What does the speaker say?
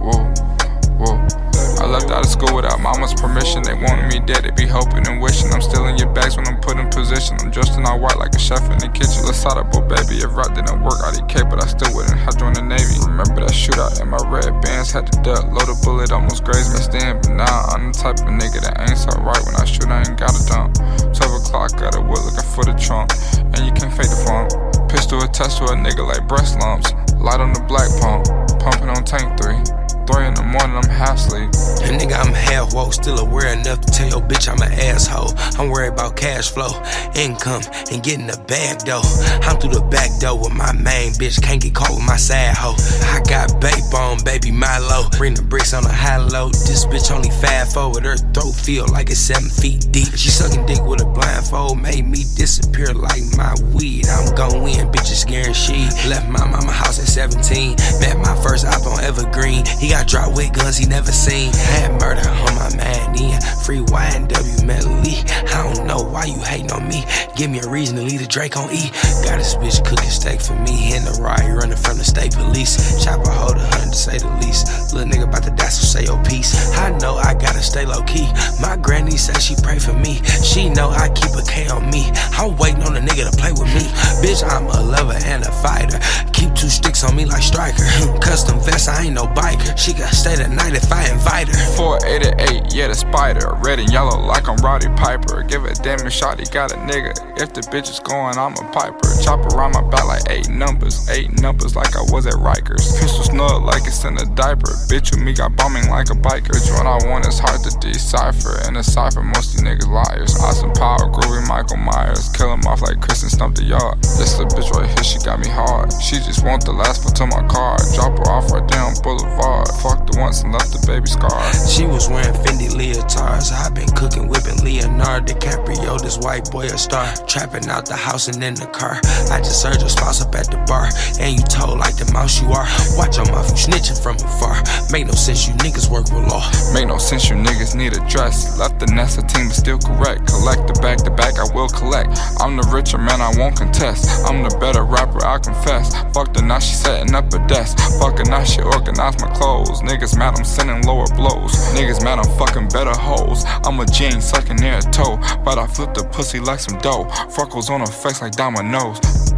Whoa, whoa. I left out of school without mama's permission. They wanted me dead. They be hoping and wishing. I'm still in your bags when I'm put in position. I'm dressed in all white like a chef in the kitchen. Lasada, but baby, if rock didn't work, I'd eat but I still wouldn't have joined the Navy. Remember that shootout in my red bands? Had to duck, load a bullet, almost grazed my stand. But now I'm the type of nigga that ain't so right when I shoot, I ain't got a dump. 12 o'clock, got a wood looking for the trunk. And you can fake the funk. Pistol attached to a nigga like breast lumps. Light on the black pump asleep. And nigga, I'm half woke, still aware enough to tell your bitch I'm an asshole. I'm worried about cash flow, income, and getting the bag though. I'm through the back door with my main bitch, can't get caught with my sad hoe. I got backbone, baby Milo. Bring the bricks on a high low. This bitch only five four with her throat feel like it's seven feet deep. She sucking dick with a blindfold, made me disappear like my weed. I'm gon' win, bitches scaring she left my mama house at 17. Met my first op on Evergreen. He got drop with guns he never seen. Had murder on my in free YNW Melly. I don't know why you hating on me. Give me a reason to leave the Drake on E. Got this bitch cooking steak for me in the ride running from the state police. Chopper hold a hundred to say the least. Little nigga about to die, so say your piece. I know I gotta stay low key. My granny say she pray for me. She know I keep a K on me. I'm waiting on a nigga to play with me. Bitch, I'm a lover and a fighter. On me like striker. Custom vest, I ain't no biker. She got stay the night if I invite her. 488, yeah, the spider. Red and yellow like I'm Roddy Piper. Give a damn shot, he got a nigga. If the bitch is going, I'm a piper. Chop around my back like eight numbers. Eight numbers like I was at Rikers. Pistol snug like it's in a diaper. Bitch with me got bombing like a biker. Which one I want is hard to decipher. And a cipher, most these niggas liars. Awesome power, groovy Michael Myers. Kill him off like Chris and Stomp the Yard. This little bitch right here, she got me hard. She just want the last one to my car. Drop her off right down Boulevard. Fucked her once and left the baby scar. She was wearing Fendi leotards. i been cooking, whipping Leonardo DiCaprio. This white boy a star. Trapping out the house and in the car. I just heard your spouse up at the bar. And you told like the mouse you are. Watch your mouth, you snitching from afar. Make no sense, you niggas work with law. Make no sense, you niggas need a dress. Left the NASA team, but still correct. Collect the back to back, I will collect. I'm the richer man, I won't contest. I'm the better rapper, I confess. Fuck the now she setting up a desk. Fuck I she organize my clothes. Niggas mad, I'm sending lower blows. Niggas mad, I'm fucking better hoes. I'm a gene sucking near a toe, but I flip the pussy like some dough. Freckles on her face like dominoes.